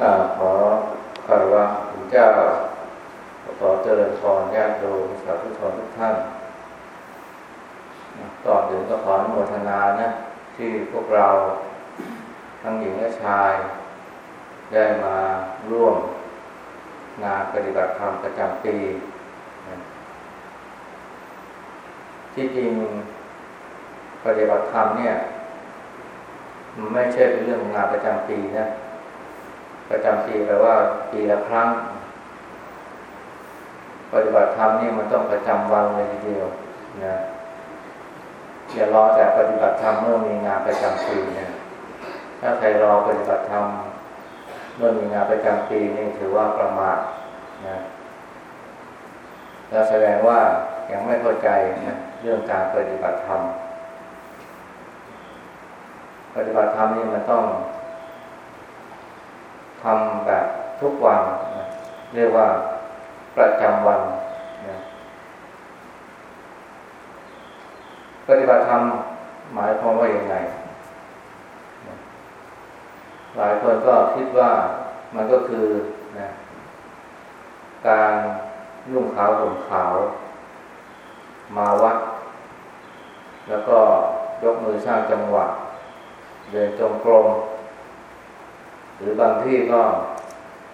อาขอคารวะคุณเจ้า ขอเจริญพรญาติโยมสาธุชนทุกท่านต่อถึงก็ขออนุโมทนานะที่พวกเราทั้งหญิงและชาย ได้มาร่วมงานปฏิบัติธรรมประจำปี ที่จริงปฏิบัติธรรมเนี่ยมันไม่ใช่เป็นเรื่องงานประจำปีนะ ประจำปีแปลว่า ปีละครั้ง ปฏิบัติธรรมนี่มันต้องประจำวันเลยทีเดียวนะอย่ารอแต่ปฏิบัติธรรมเมื่อมีงานประจำปีนะถ้าใครรอปฏิบัติธรรมเมื่อมีงานประจำปีนี่ถือว่าประมาทนะเราแสดงว่ายังไม่เข้าใจนะเรื่องการปฏิบัติธรรม ปฏิบัติธรรมนี่มันต้อง ทำแบบทุกวันนะเรียกว่าประจำวันนะปฏิบัติธรรมหมายความว่าอย่างไงหลายคนก็คิดว่ามันก็คือนะการนุ่งขาวห่มขาว มาวัด แล้วก็ยกมือสร้างจังหวะ เดินจงกรม หรือบางที่ก็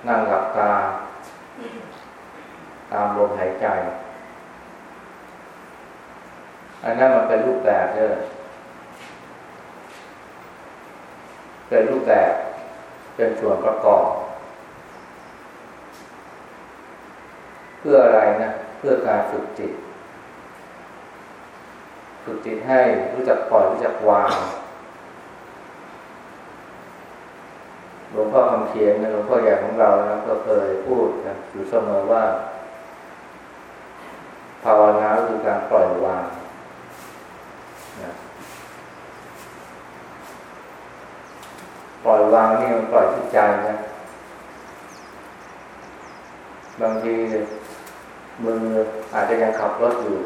นั่งหลับตา ตามลมหายใจอันนั้นมันเป็นรูปแบบเด้อเป็นรูปแบบเป็นส่วนประกอบ เพื่ออะไรนะ เพื่อการฝึกจิต ฝึกจิตให้รู้จักปล่อยรู้จักวาง หลวงพ่อคำเขียนหลวงพ่อใหญ่ของเรานะก็เคยพูดนะอยู่เสมอว่า ภาวนาคือการปล่อยวางนะปล่อยวางนี่มันปล่อยที่ใจนะบางทีมืออาจจะยังขับรถอยู่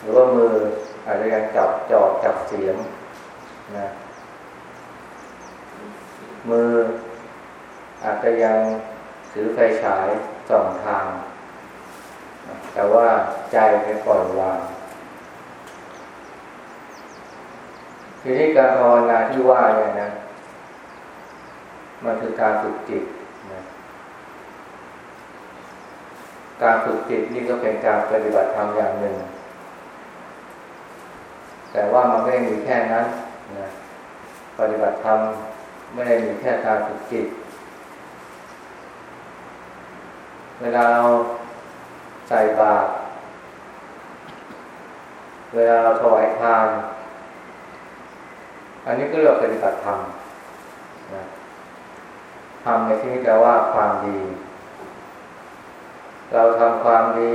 หรือว่ามืออาจจะยังจับจอบจับเสียงนะ มือ อาจจะยังถือไฟฉายส่องทาง แต่ว่าใจไปปล่อยวางทีนี้การภาวนาที่ว่าเนี่ยนะ มันคือการฝึกจิตนะการฝึกจิตนี่ก็เป็นการปฏิบัติธรรมอย่างหนึ่ง แต่ว่ามันไม่ได้มีแค่นั้นนะปฏิบัติธรรม ไม่ได้มีแค่การฝึกจิต เวลาเราใส่บาตรเวลาเราถวายทาน อันนี้ก็เรียกปฏิบัติธรรมนะทำในที่นี้แปลว่าความดี เราทำความดี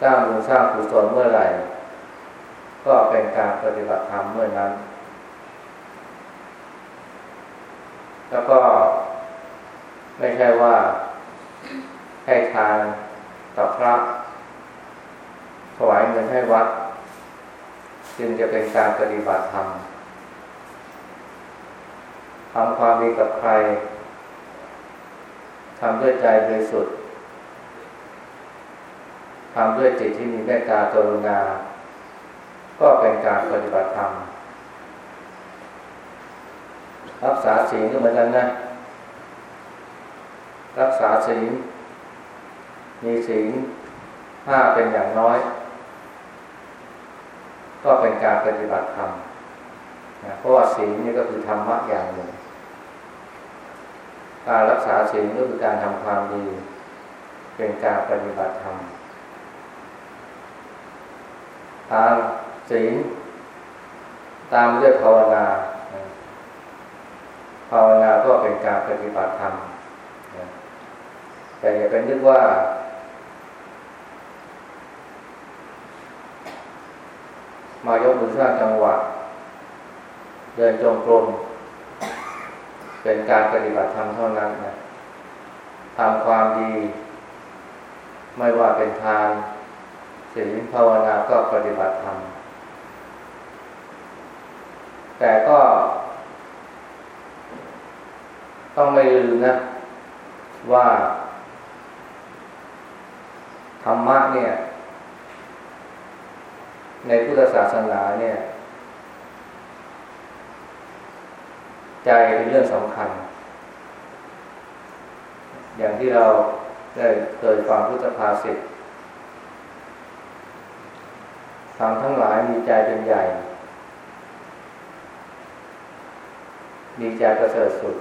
สร้างบุญสร้างกุศลเมื่อไหร่ ก็เป็นการปฏิบัติธรรมเมื่อนั้น แล้วก็ไม่ใช่ว่าให้ทานต่อพระถวายเงินให้วัด จึงจะเป็นการปฏิบัติธรรมทำความดีกับใครทำด้วยใจบริสุทธิ์ทำด้วยจิตที่มีเมตตากรุณา ก็เป็นการปฏิบัติธรรม รักษาศีลก็เหมือนกันนะ รักษาศีลมีศีลห้าเป็นอย่างน้อย ก็เป็นการปฏิบัติธรรมนะเพราะว่าศีลนี่ก็คือธรรมะอย่างหนึ่ง การรักษาศีลก็คือการทำความดี เป็นการปฏิบัติธรรมทางศีลตามด้วยภาวนา ภาวนาก็เป็นการปฏิบัติธรรมแต่อย่าเป็นนึกว่า มายกมือสร้างจังหวะ เดินจงกรมเป็นการปฏิบัติธรรมเท่านั้นนะทำความดี ไม่ว่าเป็นทานศีลภาวนาก็ปฏิบัติธรรมแต่ก็ ต้องไม่ลืมนะ ว่า ธรรมะเนี่ย ในพุทธศาสนาเนี่ย ใจเป็นเรื่องสำคัญ อย่างที่เราได้เคยฟังพุทธภาษิตทำทั้งหลายมีใจเป็นใหญ่ มีใจประเสริฐสุด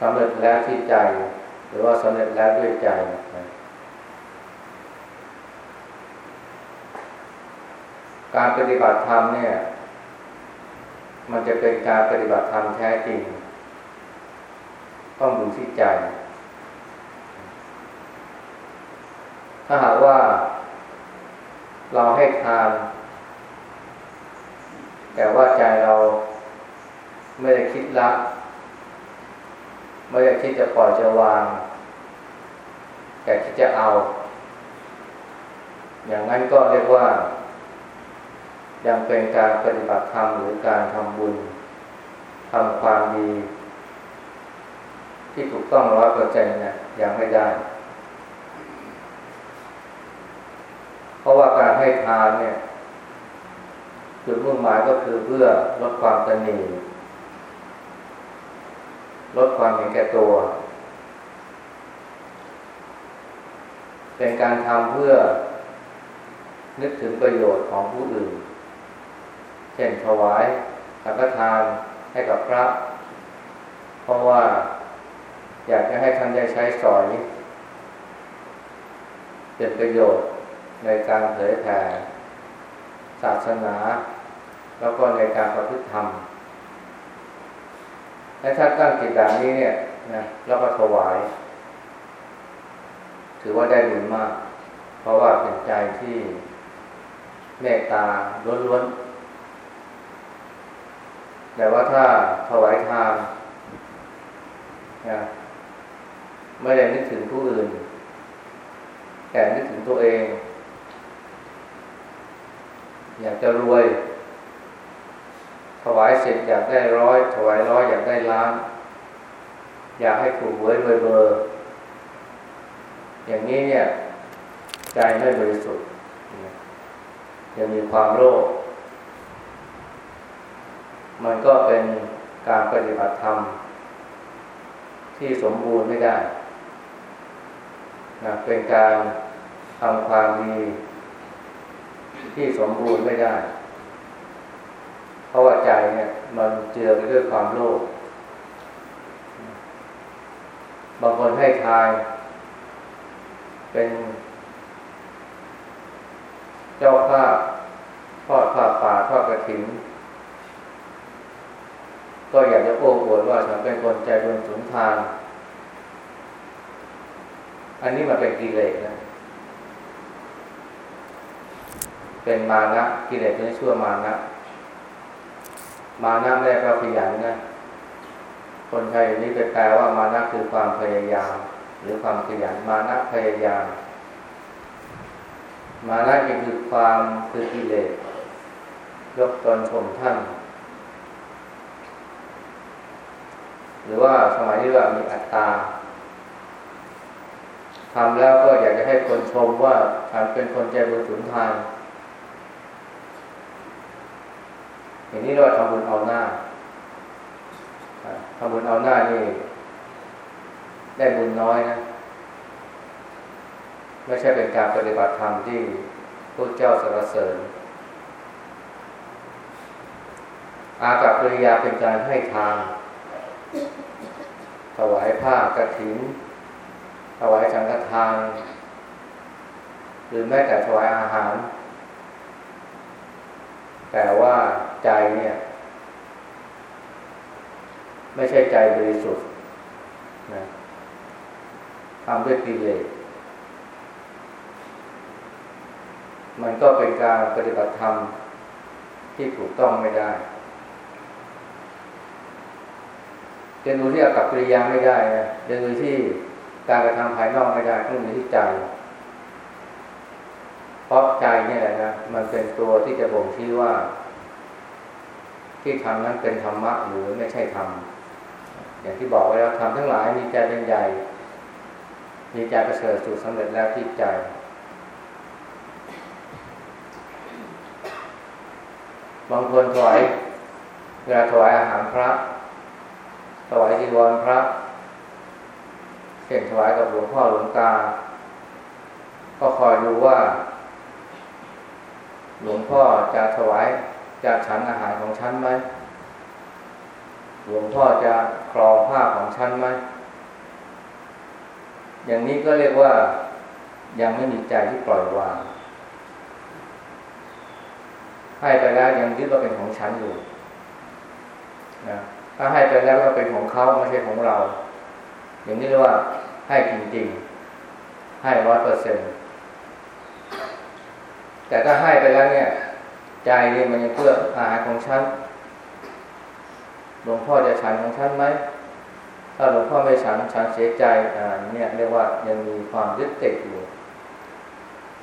สำเร็จแล้วที่ใจ หรือว่าสำเร็จแล้วด้วยใจการปฏิบัติธรรมเนี่ย มันจะเป็นการปฏิบัติธรรมแท้จริง ต้องดูที่ใจ ถ้าหากว่า เราให้ทาน แต่ว่าใจเราไม่ได้คิดละ ไม่ได้คิดจะปล่อยจะวางแต่คิดจะเอา อย่างนั้นก็เรียกว่า ยังเป็นการปฏิบัติธรรมหรือการทำบุญทำความดี ที่ถูกต้องร้อยเปอร์เซ็นต์เนี่ยยังไม่ได้ เพราะว่าการให้ทานเนี่ยจุดมุ่งหมายก็คือเพื่อลดความตนี ลดความเห็นแก่ตัว เป็นการทำเพื่อ นึกถึงประโยชน์ของผู้อื่น เช่นถวายสังฆทานให้กับพระ เพราะว่าอยากจะให้ท่านได้ใช้สอย เป็นประโยชน์ในการเผยแผ่ศาสนา แล้วก็ในการประพฤติธรรม และถ้าตั้งจิตแบบนี้เนี่ยนะแล้วก็ถวาย ถือว่าได้บุญมาก เพราะว่าเป็นใจที่เมตตาล้วนๆ แต่ว่าถ้าถวายทานนะไม่ได้นึกถึงผู้อื่น แต่นึกถึงตัวเอง อยากจะรวย ถวายเสร็จอยากได้ร้อยถวายร้อยอยากได้ล้าน อยากให้ถูกหวยรวยเบอร์อย่างนี้เนี่ย ใจไม่บริสุทธิ์ยังมีความโลภมันก็เป็นการปฏิบัติธรรม ที่สมบูรณ์ไม่ได้นะเป็นการทำความดีที่สมบูรณ์ไม่ได้ราะว่าใจเนี่ยมัน เจือไปด้วยความโลภบางคนให้ทายเป็น เจ้าภาพทอดผ้าป่าทอดกระถิ่นก็อยากจะโอ้อวดว่าฉันเป็นคนใจบุญสุนทาน อันนี้มันเป็นกิเลสนะ เป็นมานะกิเลสเป็นชั่วมานะ มานะไม่ได้แปลขยันนะ คนไทยนี่ไปแปลว่ามานะคือความพยายาม หรือความขยันมานะพยายาม มานะก็คือความคือกิเลสยกตนชมท่าน หรือว่าสมัยนี้ว่ามีอัตตาทำแล้วก็อยากจะให้คนชมว่าฉันเป็นคนใจบุญสุนทาน อย่างนี้เราทำบุญเอาหน้าทำบุญเอาหน้านี่ได้บุญน้อยนะ ไม่ใช่เป็นการปฏิบัติธรรมที่พระเจ้าสรรเสริญ อากับปริยาเป็นการให้ทานถวายผ้ากระถินถวายสังฆทาน หรือแม้แต่ถวายอาหาร แต่ว่า ใจเนี่ย ไม่ใช่ใจบริสุทธิ์นะทำด้วยกิเลสมันก็เป็นการปฏิบัติธรรมที่ถูกต้องไม่ได้เรียนรู้ที่อากับกิริยาไม่ได้นะเรียนรู้ที่การกระทำภายนอกไม่ได้ต้องมีที่ใจ เพราะใจเนี่แหละนะมันเป็นตัวที่จะบ่งชี้ว่า ที่ทำนั้นเป็นธรรมะหรือไม่ใช่ธรรมอย่างที่บอกไว้แล้วทำทั้งหลายมีใจเป็นใหญ่ มีใจประเสริฐสุดสำเร็จแล้วที่ใจ บางคนถวายเวลาถวายอาหารพระ ถวายจีวรพระเช่นถวายกับหลวงพ่อหลวงตา ก็คอยดูว่า หลวงพ่อจะถวาย จะฉันอาหารของฉันไหมหลวงพ่อจะครองผ้าของฉันไหมอย่างนี้ก็เรียกว่ายังไม่มีใจที่ปล่อยวาง ให้ไปแล้วยังยึดว่าเป็นของฉันอยู่นะถ้าให้ไปแล้วก็เป็นของเขาไม่ใช่ของเรา อย่างนี้เรียกว่าให้จริงๆให้ร้อยเปอร์เซ็นต์แต่ถ้าให้ไปแล้วเนี่ย ใจเนี่ยมันยังเพื่ออาหารของฉันหลวงพ่อจะฉันของฉันไหมถ้าหลวงพ่อไม่ฉันฉันเสียใจอ่าเนี่ยเรียกว่ายังมีความยึดติดอยู่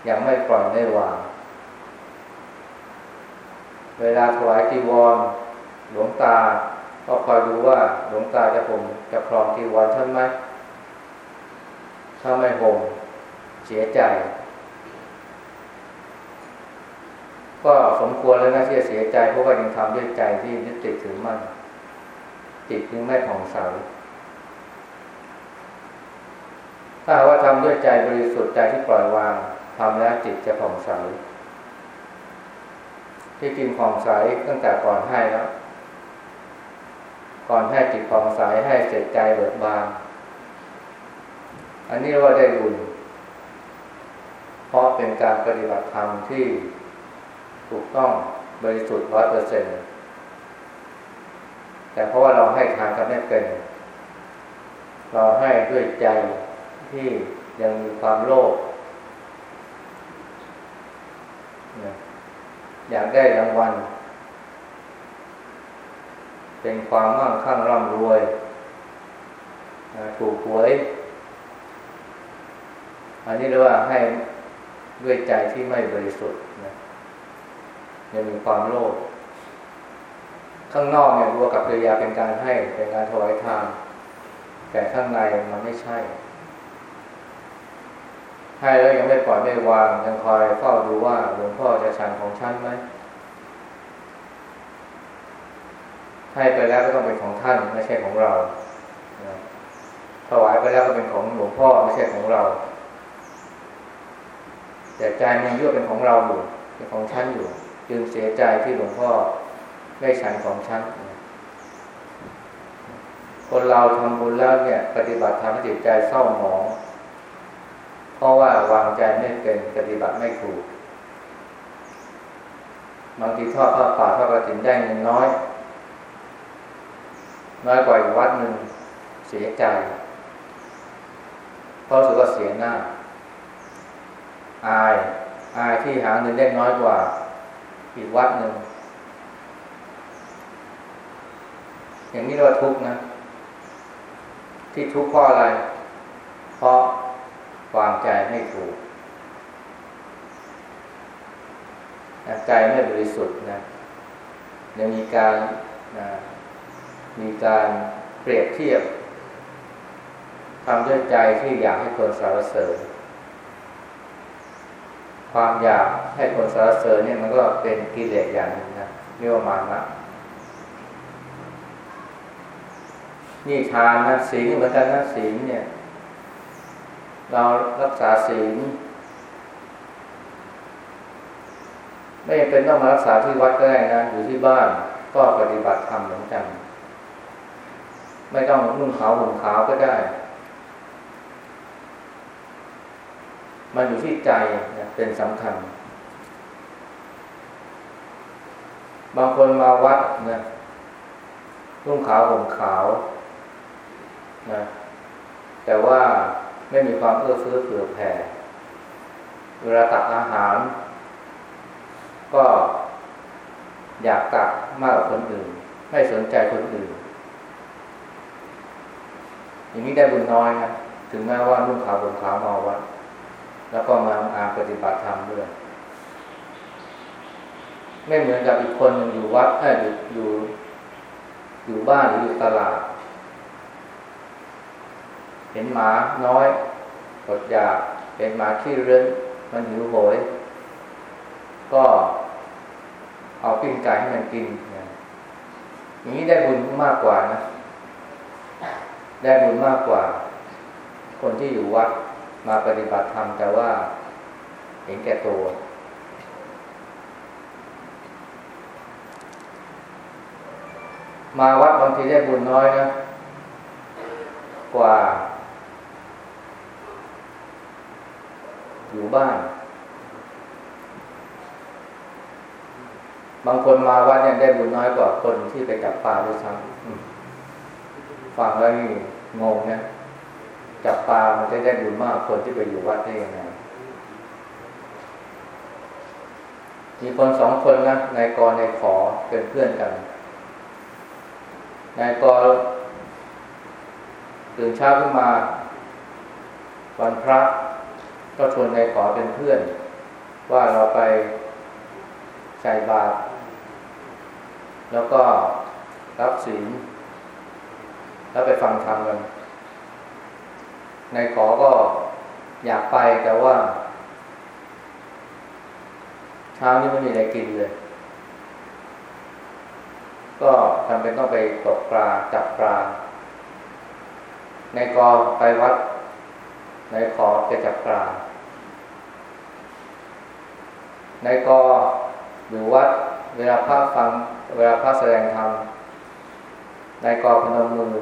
ยังไม่ปล่อยไม่วาง เวลาถวายจีวรหลวงตา ก็คอยดูว่าหลวงตาจะผมจะครองจีวรท่านไหมถ้าไม่ห่มเสียใจ ก็สมควรแล้วนะที่จะเสียใจเพราะว่ายังทำด้วยใจที่ยึดติดถือมั่นจิตจึงไม่ผ่องใสถ้าว่าทำด้วยใจบริสุทธิ์ใจที่ปล่อยวางทำแล้วจิตจะผ่องใสที่จริงผ่องใสตั้งแต่ก่อนให้แล้วก่อนให้จิตผ่องใสให้เสร็จใจเบิกบานอันนี้เรียกว่าได้บุญเพราะเป็นการปฏิบัติธรรมที่ ถูกต้องบริสุทธิ์ร้อยเปอร์เซ็นต์แต่เพราะว่าเราให้ทานกันไม่เป็น เราให้ด้วยใจที่ยังมีความโลภอยากได้รางวัล เป็นความมั่งคั่งร่ำรวยถูกหวย อันนี้เรียกว่าให้ด้วยใจที่ไม่บริสุทธิ์นะ ยังมีความโลภข้างนอกเนี่ยรัวกับกิริยาเป็นการให้เป็นการถวายทานแต่ข้างในมันไม่ใช่ ให้แล้วยังไม่ปล่อยไม่วางยังคอยเฝ้าดูว่าหลวงพ่อจะฉันของฉันไหมให้ไปแล้วก็ต้องเป็นของท่านไม่ใช่ของเราถวายไปแล้วก็เป็นของหลวงพ่อไม่ใช่ของเรา แต่ใจมันยั่วเป็นของเราอยู่เป็นของฉันอยู่ จึงเสียใจที่หลวงพ่อไม่ฉันของฉันคนเราทำบุญแล้วเนี่ย ปฏิบัติทำให้จิตใจเศร้าหมอง เพราะว่าวางใจไม่เป็นปฏิบัติไม่ถูกบางทีทอดผ้าป่าทอดกระถิ่นได้เงินน้อย น้อยกว่าอีกวัดหนึ่งเสียใจ เพราะสุดก็เสียหน้า อาย อายที่หาเงินได้น้อยกว่า อีกวัดหนึ่งอย่างนี้เรียกว่าทุกข์นะ ที่ทุกข์เพราะอะไร เพราะวางใจไม่ถูกใจไม่บริสุทธิ์นะยังมีการนะมีการเปรียบเทียบทำด้วยใจที่อยากให้คนสรรเสริญ ความอยากให้คนสรรเสริญเนี่ยมันก็เป็นกิเลสอย่างนึงนะเรียกว่ามานะนี่ทานนะศีลเหมือนกันนะศีลเนี่ย เรารักษาศีลไม่เป็นต้องมารักษาที่วัดก็ได้นะอยู่ที่บ้านก็ปฏิบัติธรรมเหมือนกัน ไม่ต้องนุ่งขาวห่มขาวก็ได้ มันอยู่ที่ใจ เป็นสำคัญ บางคนมาวัดนะนุ่งขาวห่มขาวนะแต่ว่าไม่มีความเอื้อเฟื้อเผื่อแผ่เวลาตักอาหาร ก็อยากตักมากกว่าคนอื่น ไม่สนใจคนอื่น อย่างนี้ได้บุญน้อยนะถึงแม้ว่านุ่งขาวห่มขาวมาวัด แล้วก็มาอ่านปฏิบัติธรรมด้วย ไม่เหมือนกับอีกคนหนึ่งอยู่วัดเอออยู่อยู่อยู่บ้านหรืออยู่ตลาด เห็นหมาน้อยกดอยากเห็นหมาขี้เรื้อนมันหิวโหย ก็เอาปิ้งไก่ให้มันกินอย่างนี้ได้บุญมากกว่านะ ได้บุญมากกว่า คนที่อยู่วัด มาปฏิบัติธรรมแต่ว่า เห็นแก่ตัว มาวัดบางทีได้บุญน้อยนะ กว่า อยู่บ้าน บางคนมาวัดเนี่ยได้บุญน้อยกว่าคนที่ไปจับปลาด้วยซ้ำฟังแล้วนี่งงนะ จับปลามันจะได้บุญมากคนที่ไปอยู่วัดได้ยังไงมีคนสองคนนะนายกรนายขอเป็นเพื่อนกันนายกรตื่นเช้าขึ้นมา วันพระก็ชวนนายขอเป็นเพื่อน ว่าเราไปใส่บาตรแล้วก็รับศีลแล้วไปฟังธรรมกัน นายขอก็อยากไปแต่ว่า เช้านี้ไม่มีอะไรกินเลย ก็ทำเป็นต้องไปตกปลาจับปลานายกอไปวัดนายขอจะจับปลานายกออยู่วัด เวลาพระฟัง เวลาพระแสดงธรรมนายกอพนมมือ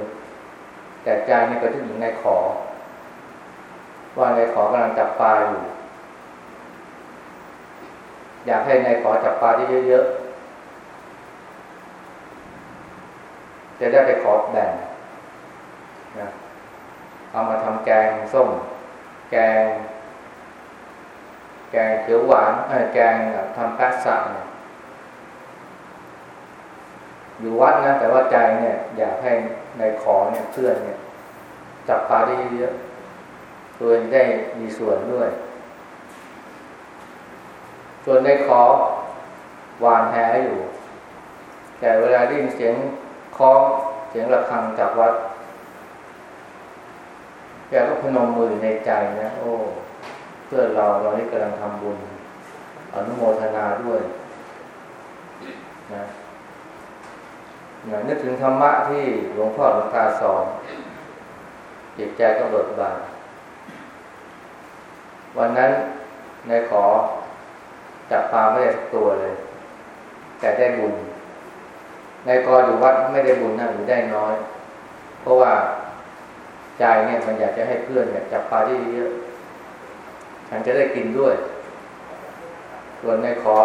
แต่ใจนี่ไปที่หญิงนายขอ ว่านายขอกำลังจับปลาอยู่ อยากให้นายขอจับปลาที่เยอะๆจะได้ไปขอแบ่งนะเอามาทำแกงส้ม แกง แกงเขียวหวานแกงทำแป๊ะสะเนี่ยอยู่วัดนะแต่ว่าใจเนี่ย อยากให้ในขอเนี่ยเพื่อนเนี่ย จับปลาได้เยอะ ตัวเองได้มีส่วนด้วย ส่วนในขอวานแหอยู่ แต่เวลาได้ยินเสียงคล้องเสียงระฆังจากวัดแกก็พนมมือในใจนะ โอ้เพื่อเราเราที่กำลังทำบุญอนุโมทนาด้วยนะนึกถึงธรรมะที่หลวงพ่อหลวงตาสอนจิตใจก็เบิกบาน วันนั้นนายขอจับปลาไม่ได้สักตัวเลย แต่ได้บุญนายกออยู่วัดไม่ได้บุญนะหรือได้น้อย เพราะว่าใจเนี่ยมันอยากจะให้เพื่อนเนี่ยจับปลาที่เยอะฉันจะได้กินด้วย ส่วนนายขอ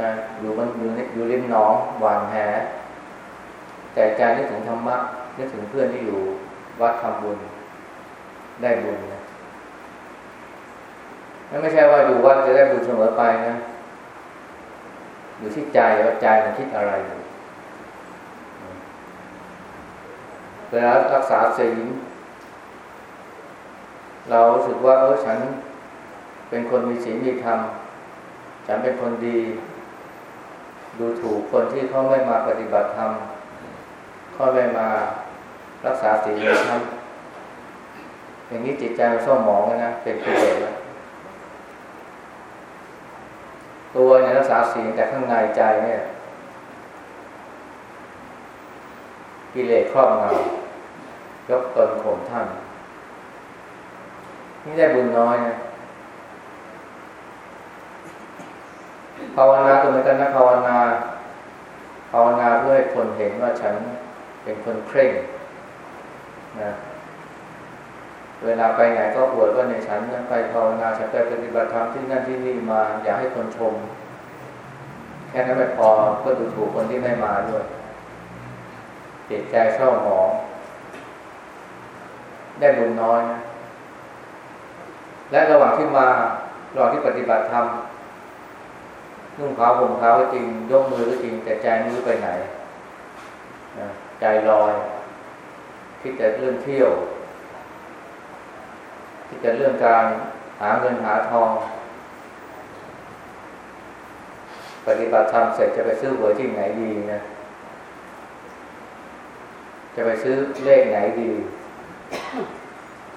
นะอยู่มันอยู่อยู่ริมหนองหวานแหแต่ใจนึกถึงธรรมะนึกถึงเพื่อนที่อยู่วัดทำบุญ ได้บุญ นะไม่ใช่ว่าอยู่วัดจะได้บุญเสมอไปนะ อยู่ที่ใจว่าใจมันคิดอะไรอยู่เวลารักษาศีลเราสึกว่าเออฉันเป็นคนมีศีลมีธรรมฉันเป็นคนดี ดูถูกคนที่เขาไม่มาปฏิบัติธรรมเขาไม่มารักษาศีลธรรมอย่างนี้จิตใจมันเศร้าหมองนะเป็นกิเลสแล้ว ตัวเนี่ยรักษาศีลแต่ข้างในใจเนี่ยกิเลสครอบงำยกตนข่มท่าน นี่ได้บุญน้อยนะภาวนาตัวเหมือนกันนะภาวนา ภาวนาเพื่อให้คนเห็นว่าฉันเป็นคนเคร่งนะ เวลาไปไหนก็อวดว่าในฉันนั้นไปภาวนาฉันไปปฏิบัติธรรมที่นั่นที่นี่มาอยากให้คนชม แค่นั้นไม่พอก็ดูถูกคนที่ไม่มาด้วยจิตใจเศร้าหมองได้บุญน้อยนะและระหว่างที่มาระหว่างที่ปฏิบัติธรรมนุ่งขาวห่มขาวก็จริงยกมือก็จริงแต่ใจไม่รู้ไปไหนนะใจลอยคิดแต่เรื่องเที่ยว จะเรื่องการหาเงินหาทอง ปฏิบัติธรรมเสร็จจะไปซื้อหวยที่ไหนดีนะ จะไปซื้อเลขไหนดี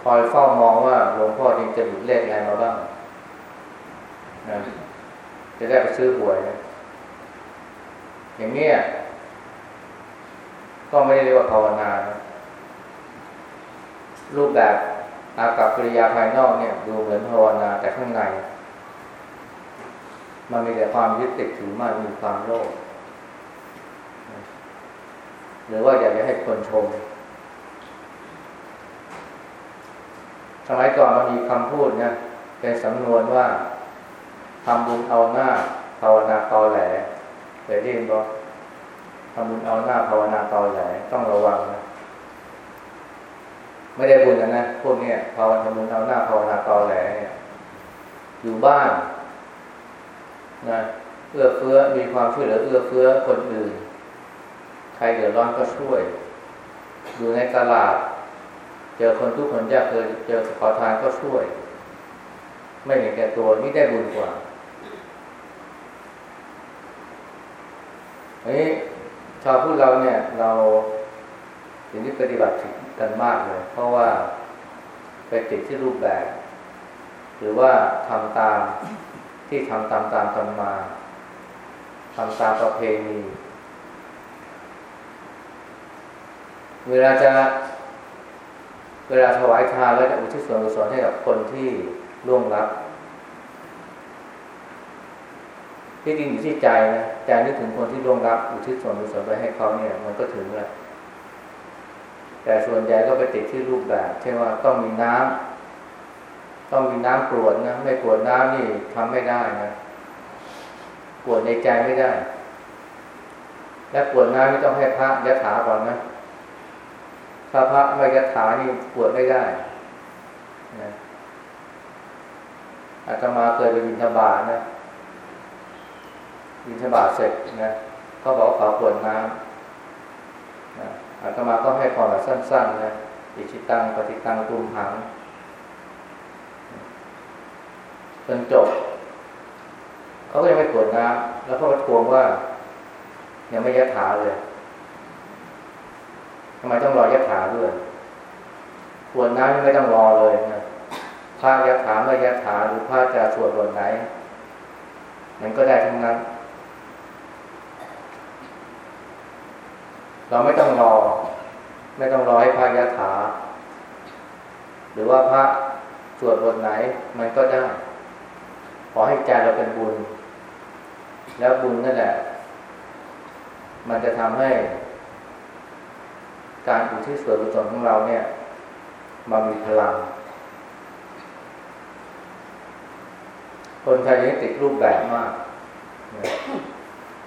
คอยเฝ้ามองว่าหลวงพ่อจริงจะหยุดเลขอะไรมาบ้างนะจะได้ไปซื้อหวยนะอย่างเนี้ยก็ไม่ได้เรียกว่าภาวนานะรูปแบบ อากับกิริยาภายนอกเนี่ย ดูเหมือนภาวนาแต่ข้างใน มันมีแต่ความยึดติดถือมั่นมีความโลภหรือว่าอยากจะให้คนชม สมัยก่อนมันมีคำพูดเนี่ยเป็นสำนวนว่าทำบุญเอาหน้า ภาวนาตอแหลเคยได้ยินบ่ทำบุญเอาหน้าภาวนาตอแหลต้องระวังนะ ไม่ได้บุญนะนะพวกเนี้ยภาวนาบุญเอาหน้าภาวนาตอแหลเนี่ยอยู่บ้านนะเอื้อเฟื้อมีความช่วยเหลือเอื้อเฟื้อคนอื่น ใครเดือดร้อนก็ช่วย อยู่ในตลาด เจอคนทุกคนยากเคยเจอขอทานก็ช่วย ไม่เห็นแก่ตัวนี่ได้บุญกว่าอันนี้ชาวพุทธเราเนี่ย เราถึงที่ปฏิบัติ กันมากเลย เพราะว่าไปติดที่รูปแบบ หรือว่าทำตามที่ทำตามตามกันมาทำตามประเพณี เวลาจะ เวลาถวายทานแล้วจะอุทิศส่วนกุศลให้กับคนที่ล่วงลับที่จริงอยู่ที่ใจนะใจนึกถึงคนที่ล่วงลับ อุทิศส่วนกุศลไปให้เขาเนี่ย มันก็ถึงแล้ว แต่ส่วนใหญ่ก็ไปติดที่รูปแบบเช่นว่าต้องมีน้ำต้องมีน้ำกรวดนะไม่กรวดน้ำนี่ทำไม่ได้นะกรวดในใจไม่ได้ และกรวดน้ำไม่ต้องให้พระยะถาก่อนนะถ้าพระไม่ยะถานี่กรวดไม่ได้นะอาตมาเคยไปบินทบาทนะบินทบาทเสร็จนะเขาบอกขอกรวดน้ำ อาตมาก็ให้พรแบบสั้น ๆ นะอิชิตังปฏิตังตุมหังจนจบเขาก็ยังไม่กรวดน้ำแล้วเขาก็ทวงว่า ยังไม่ยะถาเลยทำไมต้องรอยะถาด้วยกรวดน้ำไม่ต้องรอเลยนะพระยะถาไม่ยะถาหรือพระจะสวดบทไหนมันก็ได้ทั้งนั้น เราไม่ต้องรอ ไม่ต้องรอให้พระยะถา หรือว่าพระสวดบทไหนมันก็ได้ ขอให้ใจเราเป็นบุญ แล้วบุญนั่นแหละ มันจะทำให้ การอุทิศส่วนกุศลของเราเนี่ยมันมีพลัง คนไทยยังติดรูปแบบมาก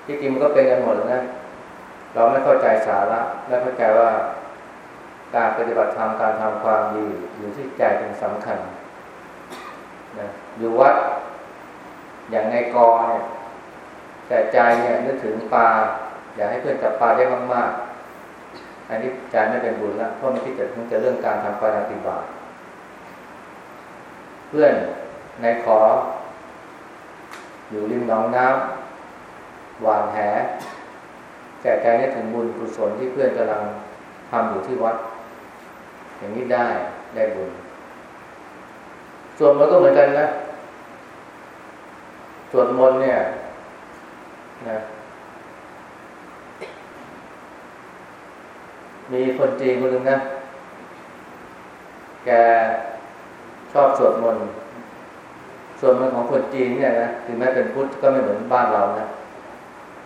ที่จริงมันก็เป็นกันหมดนะ เราไม่เข้าใจสาระและเข้าใจว่าการปฏิบัติธรรมการทำความดีอยู่ที่ใจเป็นสำคัญนะอยู่วัดอย่างในกอเนี่ยแต่ใจเนี่ยนึกถึงปลาอยากให้เพื่อนจับปลาได้มากๆอันนี้ใจไม่เป็นบุญแล้วเพราะไม่คิดจะถึงจะเรื่องการทำปาฏิบาตเพื่อนในขอ อยู่ริมหนองน้ำหวานแห แต่ใจนึกถึงบุญกุศลที่เพื่อนกำลังทำอยู่ที่วัด อย่างนี้ได้ได้บุญส่วนมันก็เหมือนกันนะสวดมนต์เนี่ยนะมีคนจีนคนหนึ่งนะ แกชอบสวดมนต์สวดมนต์ของคนจีนเนี่ยนะถึงแม้เป็นพุทธก็ไม่เหมือนบ้านเรานะ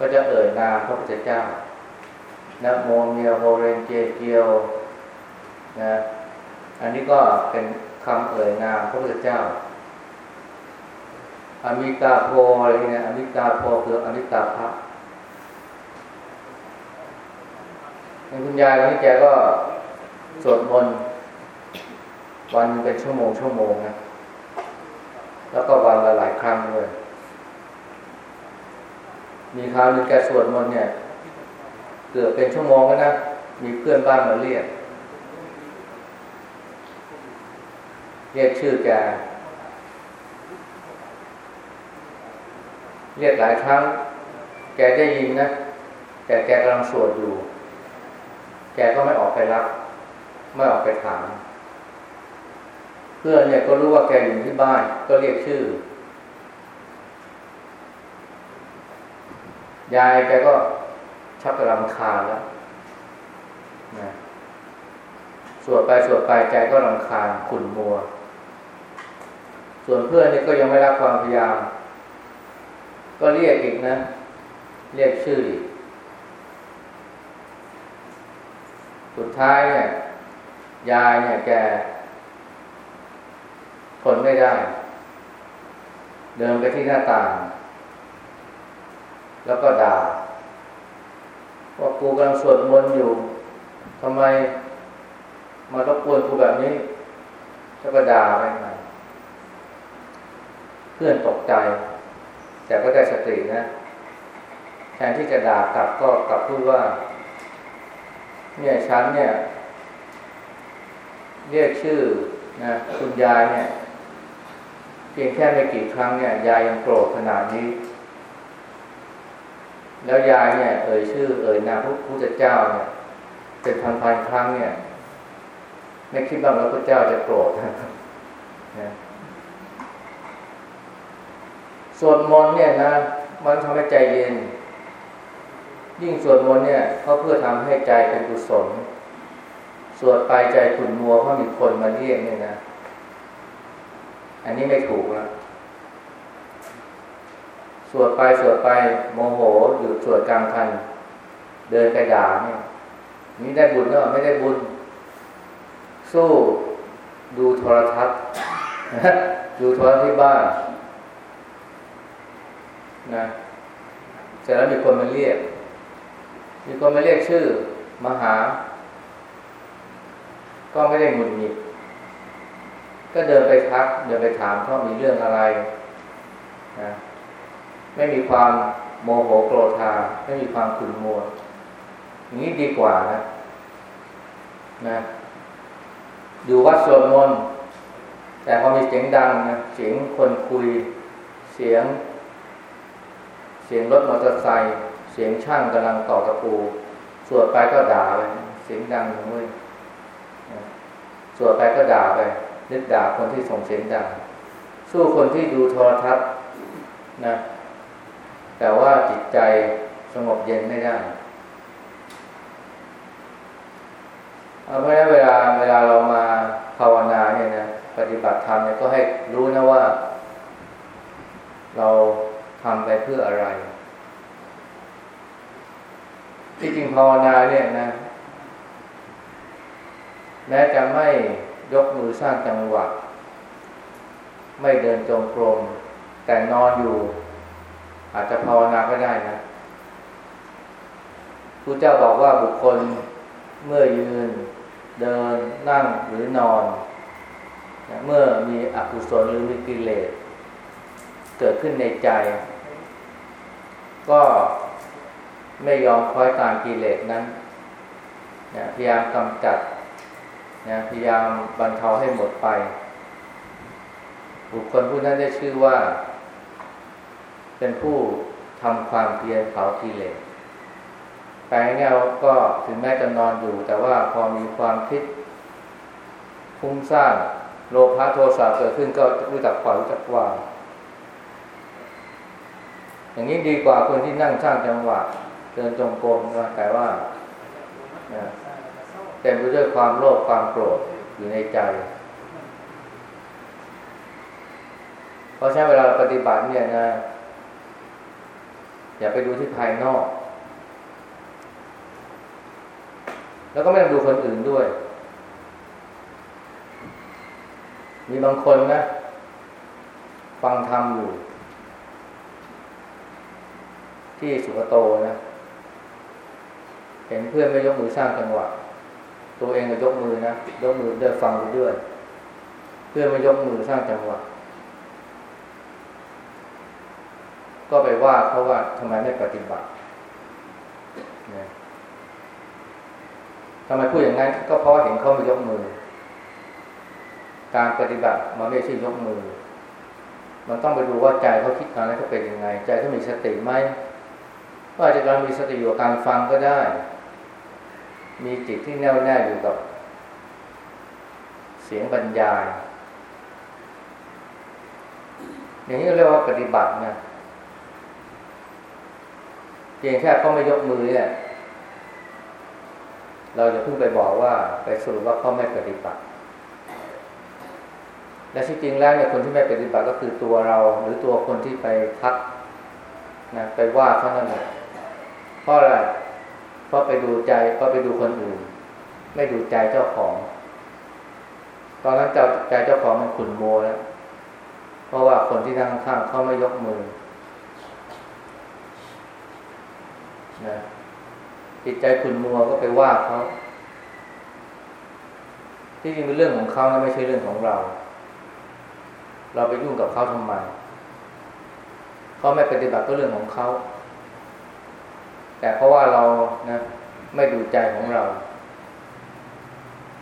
ก็จะเอ่ยนามพระพุทธเจ้านะโมเมียโฮเรนเจเกียวนะอันนี้ก็เป็นคำเอ่ยนามพระพุทธเจ้าอมิตาโพอะไรเนี่ยอมิตาโพคืออมิตาภะคุณยายคนนี้แกก็สวดมนต์วันเป็นชั่วโมงชั่วโมงนะแล้วก็วันละหลายครั้งเลย มีคราวนึงแกสวดมนต์เนี่ยเกือบเป็นชั่วโมงแล้วนะ มีเพื่อนบ้านมาเรียก เรียกชื่อแก เรียกหลายครั้ง แกได้ยินนะ แต่แกกำลังสวดอยู่ แกก็ไม่ออกไปรับ ไม่ออกไปถาม เพื่อนเนี่ยก็รู้ว่าแกอยู่ที่บ้าน ก็เรียกชื่อ ยายแกก็ชักกระลำคาแล้วนะสวดไปสวดไปแกก็รำคาญขุ่นมัว ส่วนเพื่อนนี่ก็ยังไม่รับความพยายาม ก็เรียกอีกนะ เรียกชื่ออีกสุดท้ายเนี่ย ยายเนี่ยแกทนไม่ได้ เดินไปที่หน้าต่าง แล้วก็ด่าว่ากูกำลังสวดมนต์อยู่ทำไมมารบกวนกูแบบนี้แล้วก็ด่าไปไหนเพื่อนตกใจ แต่ก็ได้สตินะแทนที่จะด่ากลับก็กลับพูดว่า เนี่ยฉันเนี่ย เรียกชื่อนะคุณยายเนี่ย เพียงแค่ไม่กี่ครั้งเนี่ย ยายยังโกรธขนาดนี้ แล้วยายเนี่ย เอ่ยชื่อ เอ่ยนามพระพุทธเจ้าเนี่ยเป็นพันๆครั้งเนี่ยไม่คิดว่าพระพุทธเจ้าจะโกรธนะสวดมนต์เนี่ยนะมันทำให้ใจเย็น ยิ่งสวดมนต์เนี่ยเขาเพื่อทำให้ใจเป็นกุศลสวดไปใจขุ่นมัวเพราะมีคนมาเรียกเนี่ยนะ อันนี้ไม่ถูกนะ สวดไปสวดไปโมโหหยุดสวดกลางคัน เดินไปด่าเนี่ยนี่ได้บุญหรือไม่ได้บุญ สู้ดูโทรทัศน์ดูโทรทัศน์ที่บ้านนะเสร็จแล้วมีคนมาเรียก มีคนมาเรียกชื่อมหา ก็ไม่ได้หงุดหงิด ก็เดินไปทัก เดินไปถามเขามีเรื่องอะไรนะ ไม่มีความโมโหโกรธา ไม่มีความขุ่นมัวอย่างนี้ดีกว่านะนะอยู่วัดสวดมนต์แต่พอมีเสียงดังนะเสียงคนคุย เสียง เสียงรถมอเตอร์ไซค์เสียงช่างกำลังต่อตะปู สวดไปก็ด่าไปเสียงดังเลยสวดไปก็ด่าไปนึกด่าคนที่ส่งเสียงดัง สู้คนที่ดูโทรทัศน์นะ แต่ว่าจิตใจสงบเย็นไม่ได้เพราะฉะนั้นเวลาเวลาเรามาภาวนาเนี่ยนะปฏิบัติธรรมเนี่ยก็ให้รู้นะว่า เราทำไปเพื่ออะไร ที่จริงภาวนาเนี่ยนะแม้จะไม่ยกมือสร้างจังหวะ ไม่เดินจงกรมแต่นอนอยู่ อาจจะภาวนาก็ได้นะครูเจ้าบอกว่าบุคคลเมื่อยืน เดินนั่งหรือนอน เมื่อมีอกุศลหรือมีกิเลสเกิดขึ้นในใจ ก็ไม่ยอมคอยตามกิเลสนั้นพยายามกำจัดนะพยายามบรรเทาให้หมดไป บุคคลผู้นั้นได้ชื่อว่า เป็นผู้ทำความเพียรเผากิเลสแปลง่ายๆก็ถึงแม้จะนอนอยู่ แต่ว่าพอมีความคิดฟุ้งซ่านโลภะโทสะเกิดขึ้นก็รู้จักปล่อยรู้จักวางอย่างนี้ดีกว่าคนที่นั่งสร้างจังหวะเดินจงกรมนะแต่ว่าเต็มไปด้วยความโลภความโกรธอยู่ในใจ เพราะฉะนั้นเวลาปฏิบัติเนี่ยนะ อย่าไปดูที่ภายนอก แล้วก็ไม่ต้องดูคนอื่นด้วย มีบางคนนะ ฟังธรรมอยู่ ที่สุกโตนะ เห็นเพื่อนไม่ยกมือสร้างจังหวะ ตัวเองก็ยกมือนะ ยกมือเดินฟังไปด้วย เพื่อนไม่ยกมือสร้างจังหวะ ก็ไปว่าเขาว่าทำไมไม่ปฏิบัตินะทำไมพูดอย่างนั้น ก็เพราะเห็นเขาไม่ยกมือ การปฏิบัติมันไม่ใช่ยกมือ มันต้องไปดูว่าใจเขาคิดการแล้วเขาเป็นยังไง ใจเขามีสติไหมก็อาจจะการมีสติอยู่กับการฟังก็ได้ มีจิตที่แน่วแน่อยู่กับ เสียงบรรยาย อย่างนี้เรียกว่าปฏิบัตินะ พียงแค่เขาไม่ยกมือเนี่ย เราจะเพิ่งไปบอกว่าไปสรุปว่าเขาไม่ปฏิบัติ และที่จริงแล้วเนี่ยคนที่ไม่ปฏิบัติก็คือตัวเรา หรือตัวคนที่ไปทักนะไปว่าเขานั่นแหละเพราะอะไรเพราะไปดูใจเพราะไปดูคนอื่น ไม่ดูใจเจ้าของ ตอนนั้นใจเจ้าของมันขุ่นโมแล้วเพราะว่าคนที่นั่งข้างเขาไม่ยกมือ นะจิตใจขุนมัวก็ไปว่าเขาที่จริงเป็นเรื่องของเขานะไม่ใช่เรื่องของเรา เราไปยุ่งกับเขาทำไมเขาไม่ปฏิบัติก็เรื่องของเขา แต่เพราะว่าเรานะไม่ดูใจของเรา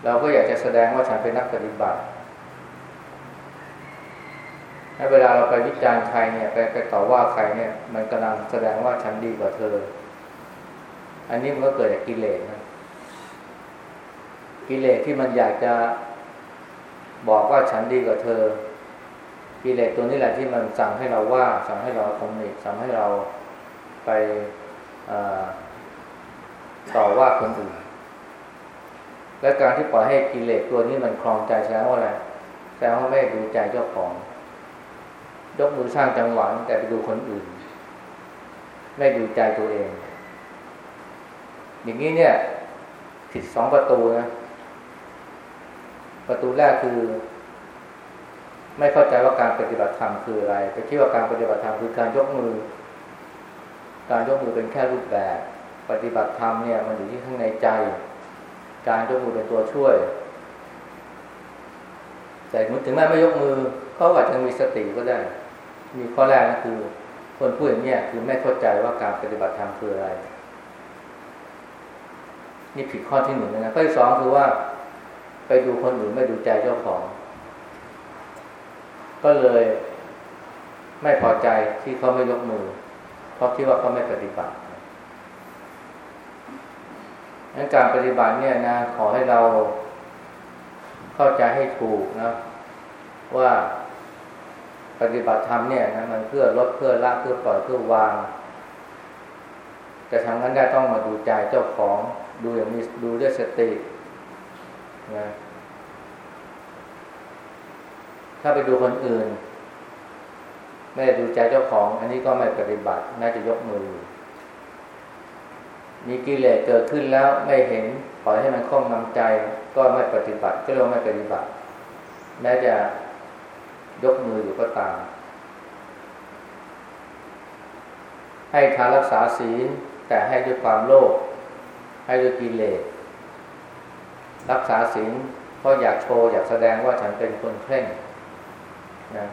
เราก็อยากจะแสดงว่าฉันเป็นนักปฏิบัติถ้เวลาเราไปวิจารณ์ใครเนี่ยไปไปต่อว่าใครเนี่ย มันกำลังแสดงว่าฉันดีกว่าเธอ อันนี้มันก็เกิดจากกิเลสนะกิเลสที่มันอยากจะบอกว่าฉันดีกว่าเธอ กิเลสตัวนี้แหละที่มันสั่งให้เราว่า สั่งให้เราคอมนิสั่งให้เราไปต่อว่าคนอื่น และการที่ปล่อยให้กิเลสตัวนี้มันคลองใจแสดงว่าอะไรแสดงว่าไม่ดูใจเจ้าของ ยกมือสร้างจังหวะแต่ไปดูคนอื่น ไม่ดูใจตัวเอง อย่างนี้เนี่ย ผิดสองประตูนะ ประตูแรกคือ ไม่เข้าใจว่าการปฏิบัติธรรมคืออะไรไปคิดว่าการปฏิบัติธรรมคือการยกมือ การยกมือเป็นแค่รูปแบบ ปฏิบัติธรรมเนี่ย มันอยู่ที่ข้างในใจ การยกมือเป็นตัวช่วย แต่ถึงแม้ไม่ยกมือเขาอาจจะมีสติก็ได้ มีข้อแรกก็คือ คนพูดอย่างนี้คือไม่เข้าใจว่าการปฏิบัติธรรมคืออะไร นี่ผิดข้อที่หนึ่งนะข้อที่สองคือว่า ไปดูคนอื่นไม่ดูใจเจ้าของ ก็เลยไม่พอใจที่เขาไม่ยกมือ เพราะคิดว่าเขาไม่ปฏิบัติงั้นการปฏิบัติเนี่ยนะขอให้เราเข้าใจให้ถูกนะ ว่าปฏิบัติธรรมเนี่ยนะมันเพื่อลดเพื่อละเพื่อปล่อยเพื่อวาง แต่ทำนั้นได้ต้องมาดูใจเจ้าของ ดูอย่างมีดูด้วยสตินะถ้าไปดูคนอื่น ไม่ได้ดูใจเจ้าของ อันนี้ก็ไม่ปฏิบัติ น่าจะยกมือ มีกิเลสเกิดขึ้นแล้วไม่เห็นปล่อยให้มันคล่องนำใจ ก็ไม่ปฏิบัติ ก็เรียกไม่ปฏิบัติ แม้จะยกมืออยู่ก็ตามให้ทานรักษาศีลแต่ให้ด้วยความโลภ ให้ด้วยกิเลสรักษาศีลเพราะอยากโชว์อยากแสดงว่าฉันเป็นคนเคร่งนะ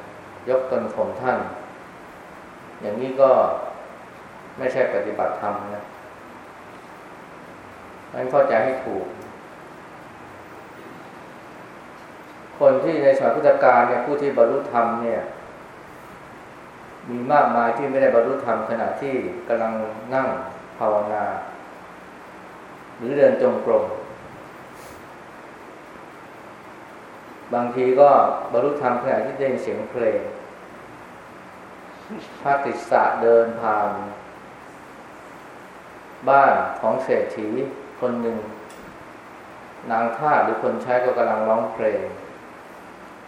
ยกตนข่มท่าน อย่างนี้ก็ไม่ใช่ปฏิบัติธรรมนะนั้นเข้าใจให้ถูก คนที่ในสมัยพุทธกาลเนี่ยผู้ที่บรรลุธรรมเนี่ย มีมากมายที่ไม่ได้บรรลุธรรมขณะที่กำลังนั่งภาวนา หรือเดินจงกรม บางทีก็บรรลุธรรมขณะที่ได้ยินเสียงเพลงพระติสะเดินผ่าน บ้านของเศรษฐีคนหนึ่ง นางทาสหรือคนใช้ก็กำลังร้องเพลง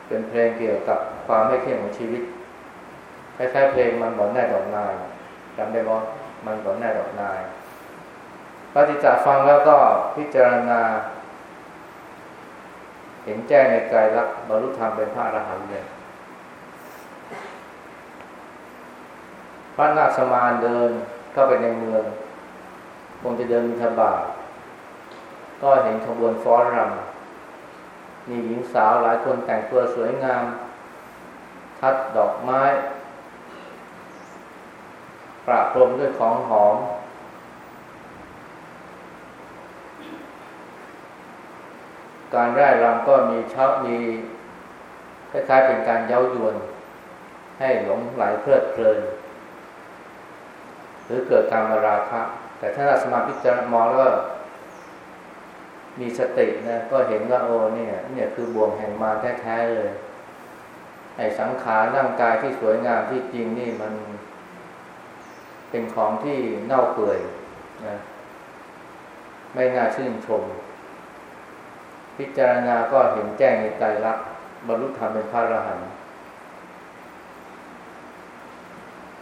เป็นเพลงเกี่ยวกับความไม่เที่ยงของชีวิตคล้ายๆเพลงมันบอกแน่ดอกนายจำได้บ่มันบอกแน่ดอกนาย ปฏิจจฟังแล้วก็พิจารณา เห็นแจ้งในใจรักบรรลุธรรมเป็นพระอรหันต์เลยพระนาคสมานเดินเข้าไปในเมืองคงจะเดินมิถบาทก็เห็นขบวนฟ้อนรำมีหญิงสาวหลายคนแต่งตัวสวยงาม ทัดดอกไม้ ประพรมด้วยของหอม การไร้รำก็มีชอบมีคล้ายๆเป็นการเย้ายวน ให้หลงไหลเพลิดเพลิน หรือเกิดการมาราคะ แต่ถ้าเราสมาพิจารณามองแล้วมีสตินะก็เห็นว่าโอ้เนี่ย เนี่ยคือบ่วงแห่งมารแท้ๆเลย ไอ้สังขารร่างกายที่สวยงามที่จริงนี่มัน เป็นของที่เน่าเปื่อยนะไม่น่าชื่นชม พิจารณาก็เห็นแจ้งในใจรักบรรลุธรรมเป็นพระอรหันต์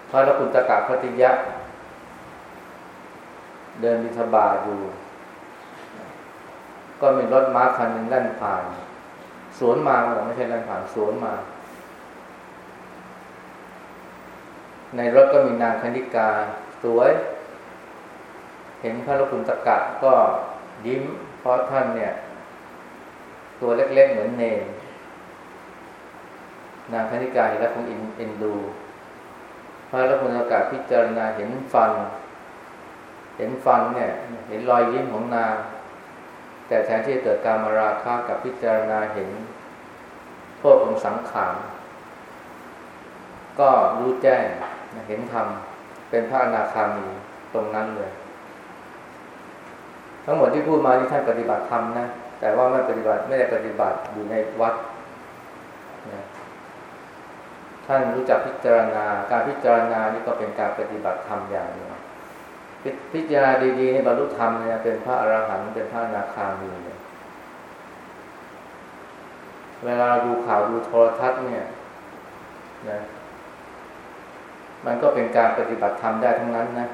พระรกุณตะกะพัติยะ เดินบิณฑบาตอยู่ ก็มีรถม้าคันหนึ่งแล่นผ่าน สวนมาบอไม่ใช่แล่นผ่านสวนมา ในรถก็มีนางคณิกา สวย เห็นพระรกุณตะกะก็ยิ้มเพราะท่านเนี่ย ตัวเล็ก ๆ เหมือนเนรนางคณิกาเห็นแล้วคงอินดูพระรัตนากาศพิจารณาเห็นฟัน เห็นฟันเนี่ย เห็นรอยยิ้มของนาง แต่แทนที่จะเกิดการมาราคากับพิจารณาเห็นโทษของสังขารก็รู้แจ้งเห็นธรรมเป็นพระอนาคามีตรงนั้นเลย ทั้งหมดที่พูดมาที่ท่านปฏิบัติธรรมนะ แต่ว่าไม่ปฏิบัติไม่ได้ปฏิบัติอยู่ในวัดนะท่านรู้จักพิจารณา การพิจารณานี่ก็เป็นการปฏิบัติธรรมอย่างหนึ่งพิจารณาดีๆในบรรลุธรรมเนี่ยเป็นพระอรหันต์เป็นพระนาคามีเนี่ยเวลาดูข่าวดูโทรทัศน์เนี่ยนะมันก็เป็นการปฏิบัติธรรมได้ทั้งนั้นนะ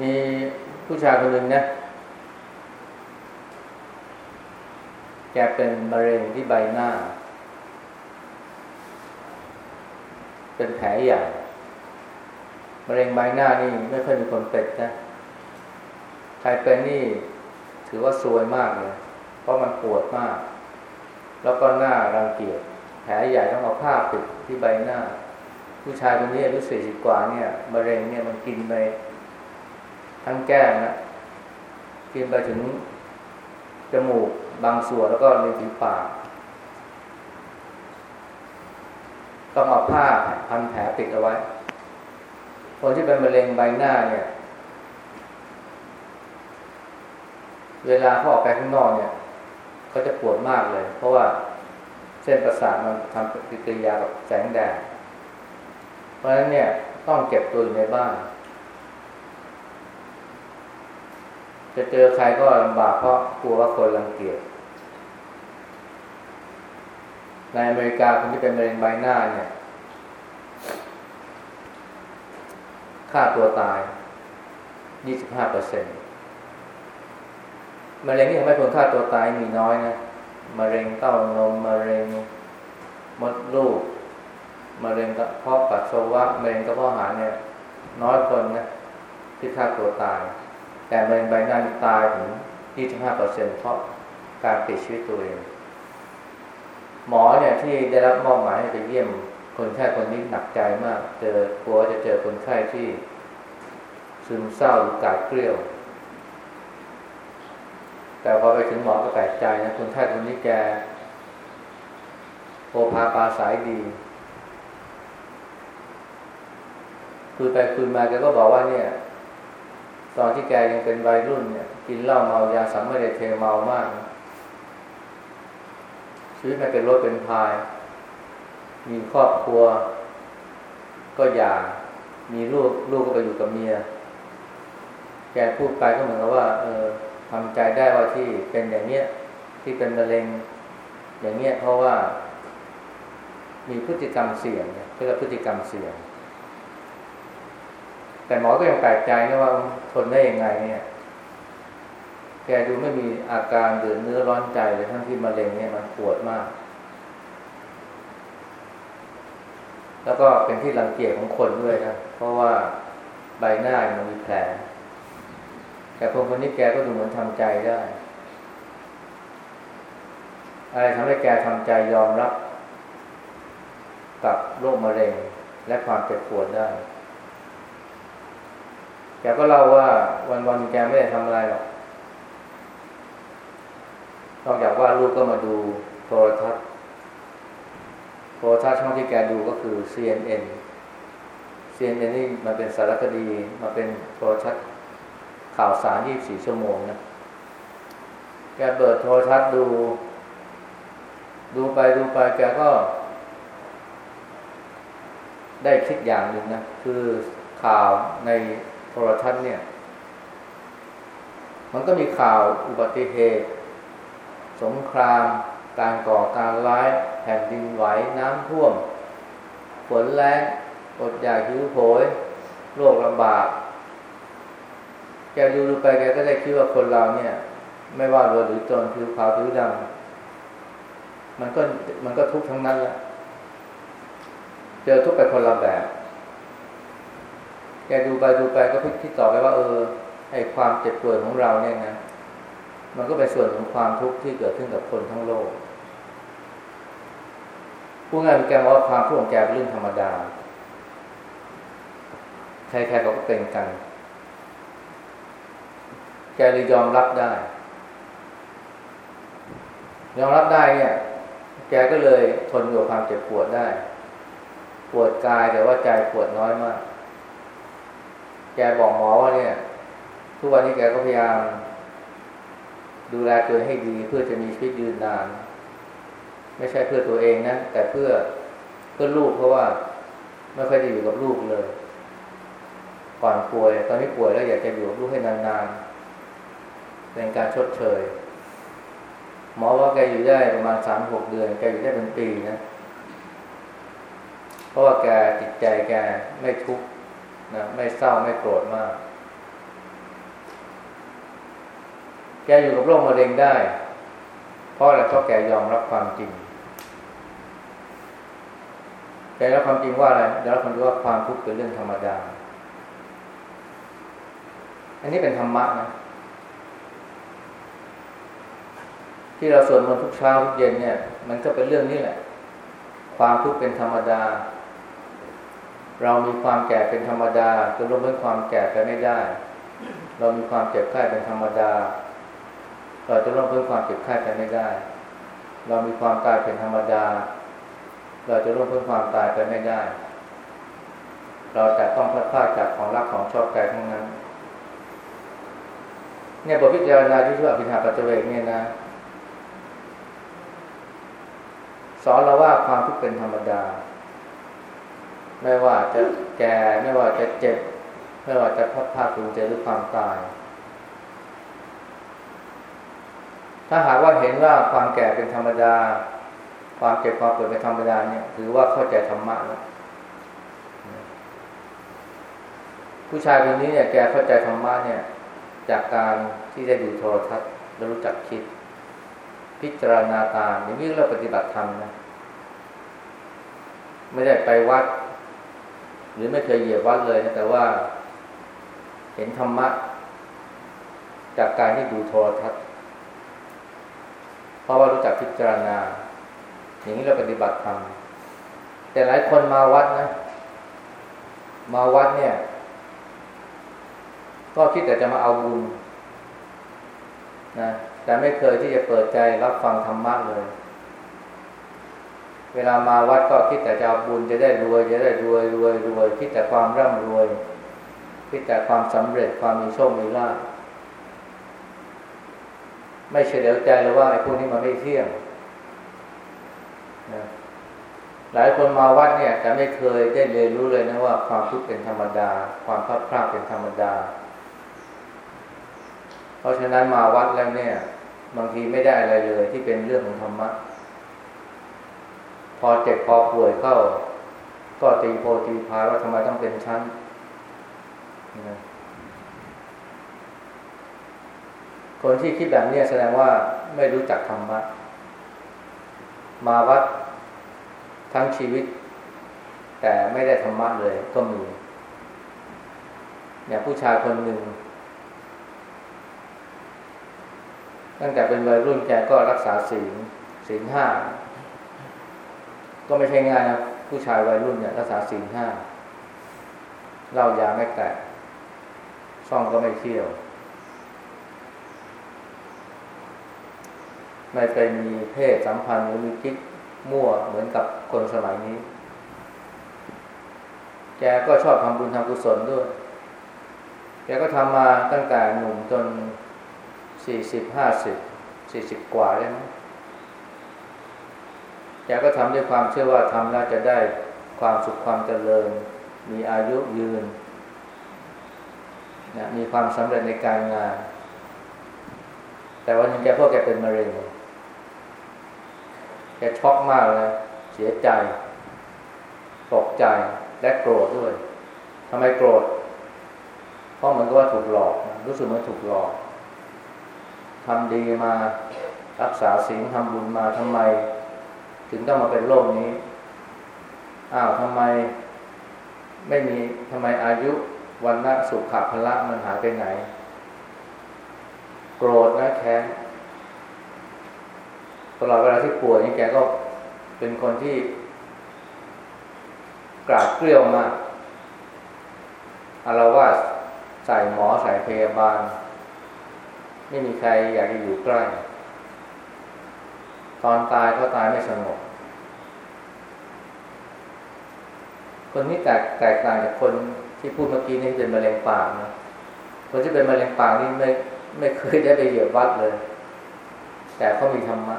มีผู้ชายคนหนึ่งนะ แกเป็นมะเร็งที่ใบหน้า เป็นแผลใหญ่มะเร็งใบหน้านี่ไม่ค่อยมีคนเป็นนะ ใครเป็นนี่ถือว่าซวยมากเลย เพราะมันปวดมาก แล้วก็หน้ารังเกียจ แผลใหญ่ต้องเอาผ้าปิดที่ใบหน้า ผู้ชายคนนี้อายุสี่สิบกว่าเนี่ยมะเร็งเนี่ยมันกินไปทั้งแก้มนะ กินไปถึงจมูก บางส่วนแล้วก็ในฝีปาก ต้องเอาผ้าพันแผลปิดเอาไว้ คนที่เป็นมะเร็งใบหน้าเนี่ย เวลาเขาออกไปข้างนอกเนี่ยเขาจะปวดมากเลย เพราะว่าเส้นประสาทมันทำปฏิกิริยากับแสงแดด เพราะฉะนั้นเนี่ยต้องเก็บตัวอยู่ในบ้าน จะเจอใครก็ลำบากเพราะกลัวว่าคนรังเกียจ ในอเมริกาคนที่เป็นมะเร็งใบหน้าเนี่ยฆ่าตัวตาย 25เปอร์เซ็นต์มะเร็งที่ทำให้คนฆ่าตัวตายมีน้อยนะมะเร็งเต้านมมะเร็งมดลูกมะเร็งกระเพาะปัสสาวะมะเร็งกระเพาะอาหารเนี่ย น้อยคนนะที่ฆ่าตัวตาย แต่มะเร็งใบหน้าตายถึง 25เปอร์เซ็นต์เพราะการปิดชีวิตตัวเอง หมอเนี่ยที่ได้รับมอบหมายให้ไปเยี่ยมคนไข้คนนี้หนักใจมาก เจอกลัวจะเจอคนไข้ที่ซึมเศร้าหรือกาดเกลียว แต่พอไปถึงหมอก็แปลกใจนะคนไข้คนนี้แกโอภาปาสายดีคุยไปคุยมาแกก็บอกว่าเนี่ย ตอนที่แกยังเป็นวัยรุ่นเนี่ย กินเหล้าเมายาสัมไม่ได้เทเมามากนะ ชีวิตมันเป็นรถเป็นพาย มีครอบครัว ก็อย่ามีลูกลูกก็ไปอยู่กับเมีย แกพูดไปก็เหมือนกับว่า เออทำใจได้ว่าที่เป็นอย่างเนี้ย ที่เป็นมะเร็ง อย่างเนี้ย เพราะว่า มีพฤติกรรมเสี่ยงเนี่ยเรียกพฤติกรรมเสี่ยง แต่หมอก็ยังแปลกใจนะว่าทนได้ยังไงเนี่ย แกดูไม่มีอาการเดือดเนื้อร้อนใจเลยทั้งที่มะเร็งเนี่ยมันปวดมาก แล้วก็เป็นที่รังเกียจของคนด้วยนะ เพราะว่าใบหน้ามันมีแผล แต่คนคนนี้แกก็ดูเหมือนทำใจได้ อะไรทำให้แกทำใจยอมรับ กับโรคมะเร็งและความเจ็บปวดได้แกก็เล่าว่าวันๆแกไม่ได้ทำอะไรหรอก นอกจากว่าลูกก็มาดูโทรทัศน์ โทรทัศน์ช่องที่แกดูก็คือ CNN CNN นี่มันเป็นสารคดีมาเป็นโทรทัศน์ข่าวสาร 24 ชั่วโมงนะ แกเปิดโทรทัศน์ดู ดูไปดูไปแกก็ ได้คิดอย่างหนึ่งนะ คือข่าวในโทรทัศน์เนี่ย มันก็มีข่าวอุบัติเหตุ สงคราม การก่อการร้ายแผ่นดินไหวน้ำท่วม ฝนแรงอดอยากหิวโหยโรคระบาดแกดูดูไปแกก็ได้คิดว่าคนเราเนี่ย ไม่ว่ารวยหรือจนผิวขาวผิวดำมันก็มันก็ทุกข์ทั้งนั้นแหละเจอทุกข์ไปคนละแบบ แกดูไปดูไปก็คิดต่อไปว่า เออไอความเจ็บป่วยของเราเนี่ยนะ มันก็เป็นส่วนของความทุกข์ที่เกิดขึ้นกับคนทั้งโลกผู้งานแกบอกว่าความทุกข์ของแกเป็นเรื่องธรรมดา ใครๆก็เป็นกัน แกเลยยอมรับได้ ยอมรับได้เนี่ย แกก็เลยทนอยู่ความเจ็บปวดได้ ปวดกายแต่ว่าใจปวดน้อยมาก แกบอกหมอว่าเนี่ย ทุกวันนี้แกก็พยายาม ดูแลตัวให้ดีเพื่อจะมีชีวิตยืนนาน ไม่ใช่เพื่อตัวเองนะ แต่เพื่อเพื่อลูกเพราะว่าไม่ค่อยได้อยู่กับลูกเลย ก่อนป่วย ตอนนี้ป่วยแล้วอยากจะอยู่กับลูกให้นานๆเป็นการชดเชยหมอว่าแกอยู่ได้ประมาณสามหกเดือนแกอยู่ได้เป็นปีนะ เพราะว่าแกจิตใจแกไม่ทุกข์นะไม่เศร้าไม่โกรธมาก แกอยู่กับโรคมะเร็งได้ เพราะอะไรเพราะแกยอมรับความจริง แกรับความจริงว่าอะไรแกรับความจริงว่าความทุกข์เป็นเรื่องธรรมดา อันนี้เป็นธรรมะนะ ที่เราสวดมนต์ทุกเช้าทุกเย็นเนี่ย มันก็เป็นเรื่องนี้แหละ ความทุกข์เป็นธรรมดา เรามีความแก่เป็นธรรมดาจะล้มเลิกความแก่ไปไม่ได้ เรามีความเจ็บไข้เป็นธรรมดา เราจะล้มเลิกความเจ็บไข้ไปไม่ได้ เรามีความตายเป็นธรรมดา เราจะล้มเลิกความตายไปไม่ได้ เราจะต้องพัดพลาดจากของรักของชอบใจทั้งนั้น เนี่ยบทพิจารณาที่ชื่ออภิธาปัจเจเวกเนี่ยนะสอนเราว่าความทุกข์เป็นธรรมดา ไม่ว่าจะแก่ไม่ว่าจะเจ็บ ไม่ว่าจะพัดพลาดสูญเจอหรือความตาย ถ้าหากว่าเห็นว่าความแก่เป็นธรรมดา ความเจ็บความปวดเป็นธรรมดาเนี่ยถือว่าเข้าใจธรรมะแล้วผู้ชายคนนี้เนี่ยแกเข้าใจธรรมะเนี่ย จากการที่ได้ดูโทรทัศน์แล้วรู้จักคิด พิจารณาตามอย่างนี้เราปฏิบัติธรรมนะไม่ได้ไปวัด หรือไม่เคยเหยียบวัดเลยนะแต่ว่า เห็นธรรมะ จากการที่ดูโทรทัศน์ เพราะว่ารู้จักพิจารณา อย่างนี้เราปฏิบัติธรรมแต่หลายคนมาวัดนะ มาวัดเนี่ย ก็คิดแต่จะมาเอาบุญนะแต่ไม่เคยที่จะเปิดใจรับฟังธรรมะเลย เวลามาวัดก็คิดแต่จะเอาบุญจะได้รวย จะได้รวยรวยรวยคิดแต่ความร่ำรวย คิดแต่ความสำเร็จความมีโชคมีลาภ ไม่เฉลียวใจเลยว่าไอ้พวกนี้มันไม่เที่ยงนะหลายคนมาวัดเนี่ย แต่ไม่เคยได้เรียนรู้เลยนะว่าความทุกข์เป็นธรรมดา ความพลาดพลาดเป็นธรรมดา เพราะฉะนั้นมาวัดแล้วเนี่ย บางทีไม่ได้อะไรเลย ที่เป็นเรื่องของธรรมะพอเจ็บพอป่วยเข้า ก็ตีโพตีพายว่าทำไมต้องเป็นชั้นนะ คนที่คิดแบบนี้แสดงว่าไม่รู้จักธรรมะ มาวัดทั้งชีวิต แต่ไม่ได้ธรรมะเลยก็มีเนี่ยผู้ชายคนหนึ่ง ตั้งแต่เป็นวัยรุ่นแกก็รักษาศีลศีลห้า ก็ไม่ใช่ง่ายนะผู้ชายวัยรุ่นเนี่ยรักษาศีลห้าเหล้ายาไม่แตะซ่องก็ไม่เที่ยว ไม่ไปมีเพศสัมพันธ์หรือมีคิดมั่วเหมือนกับคนสมัยนี้ แกก็ชอบทำบุญทำกุศลด้วย แกก็ทำมาตั้งแต่หนุ่มจนสี่สิบห้าสิบสี่สิบกว่าแล้วนะแกก็ทำด้วยความเชื่อว่าทำแล้วจะได้ความสุขความเจริญ มีอายุยืนนะมีความสำเร็จในการงาน แต่วันนึงแกพวกแกเป็นมะเร็ง แกช็อกมากเลยเสียใจ ตกใจและโกรธด้วยทำไมโกรธ เพราะมือนกับว่าถูกหลอก รู้สึกเหมือนถูกหลอกทำดีมารักษาศีลทำบุญมาทำไม ถึงต้องมาเป็นโรคนี้ อ้าวทำไม ไม่มีทำไมอายุวันละสุขภละมันหายไปไหน โกรธนะแค้น ตลอดเวลาที่ป่วยนี่แกก็เป็นคนที่กราดเกลียวมากอารวาสใส่หมอใส่พยาบาล ไม่มีใครอยากจะอยู่ใกล้ ตอนตายก็ตายไม่สงบคนนี้แตกแตกต่างจากคนที่พูดเมื่อกี้นี่เป็นมะเร็งปากนะคนที่เป็นมะเร็งปากนี่ไม่ไม่เคยได้ไปเหยียบวัดเลย แต่เขามีธรรมะ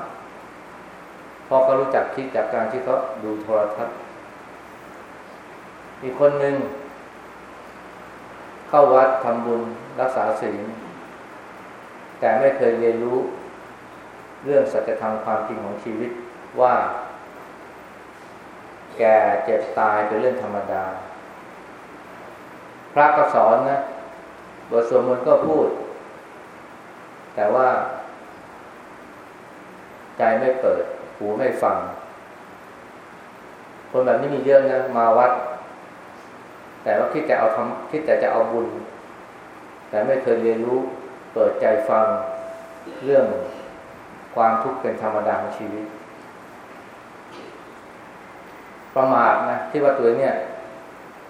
พราะเขารู้จักคิดจากการที่เขาดูโทรทัศน์ อีกคนหนึ่งเข้าวัดทำบุญรักษาศีลแต่ไม่เคยเรียนรู้เรื่องสัจธรรมความจริงของชีวิตว่า แก่เจ็บตายเป็นเรื่องธรรมดา พระก็สอนนะบทสวดมนต์ก็พูด แต่ว่า ใจไม่เปิด หูไม่ฟัง คนแบบนี้มีเยอะนะมาวัด แต่ว่าคิดแต่เอาทำคิดแต่จะเอาบุญ แต่ไม่เคยเรียนรู้เปิดใจฟังเรื่องความทุกข์เป็นธรรมดาของชีวิต ประมาทนะที่ว่าตัวเนี่ย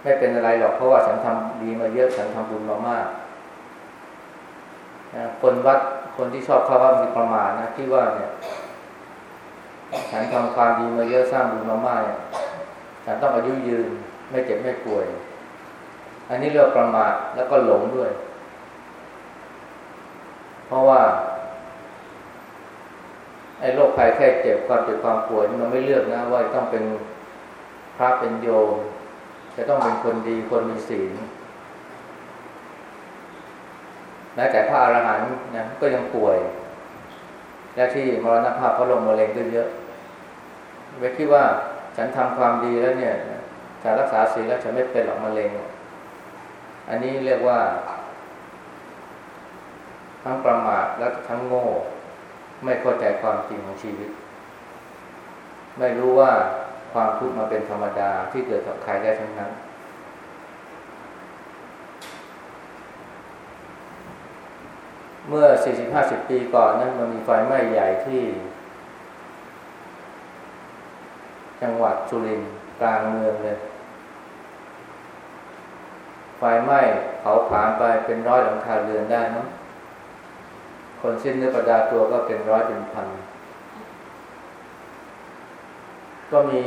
ไม่เป็นอะไรหรอกเพราะว่าฉันทำดีมาเยอะฉันทำบุญมามากคนวัดคนที่ชอบเข้าวัดมีประมาทนะที่ว่าเนี่ย ฉันทำความดีมาเยอะสร้างบุญมามากฉันต้องอายุยืน ไม่เจ็บไม่ป่วย อันนี้เรียกประมาทแล้วก็หลงด้วย เพราะว่าไอ้โรคภัยแค่เจ็บความเจ็บความป่วยนี่มันไม่เลือกนะว่าต้องเป็นพระเป็นโยมจะต้องเป็นคนดีคนมีศีลแม้แต่พระอรหันต์นะก็ยังป่วย และที่มรณภาพเพราะลงมะเร็งก็เยอะไปคิดว่าฉันทำความดีแล้วเนี่ยฉันรักษาศีลแล้วฉันไม่เป็นหรอกมะเร็ง อันนี้เรียกว่า ทั้งประมาทและทั้งโง่ ไม่เข้าใจความจริงของชีวิต ไม่รู้ว่าความทุกข์มาเป็นธรรมดาที่เกิดกับใครได้ทั้งนั้น เมื่อ 40-50 ปีก่อนนั้นมันมีไฟไหม้ใหญ่ที่ จังหวัดสุรินทร์กลางเมืองเลย ไฟไหม้เผาผลาญไปเป็นร้อยหลังคาเรือนได้มั้งคนสิ้นเนื้อประดาตัวก็เป็นร้อยเป็นพัน ก็มี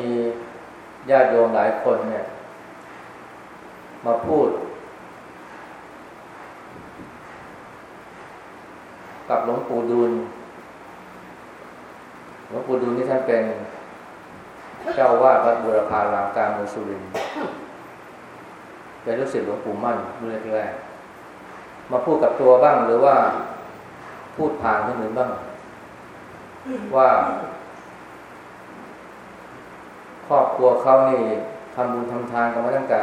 ญาติโยมหลายคนเนี่ย มาพูด กับหลวงปู่ดูลหลวงปู่ดูลนี่ท่านเป็นเจ้าวาดวัดบุรพารามกางเมืองสุรินเป็นลูกศิษย์หลวงปู่มั่นเมื่อแรกมาพูดกับตัวบ้างหรือว่าพูดผ่านคนอื่นบ้าง ว่า ครอบครัวเขานี่ทำบุญทำทานกันมาตั้งแต่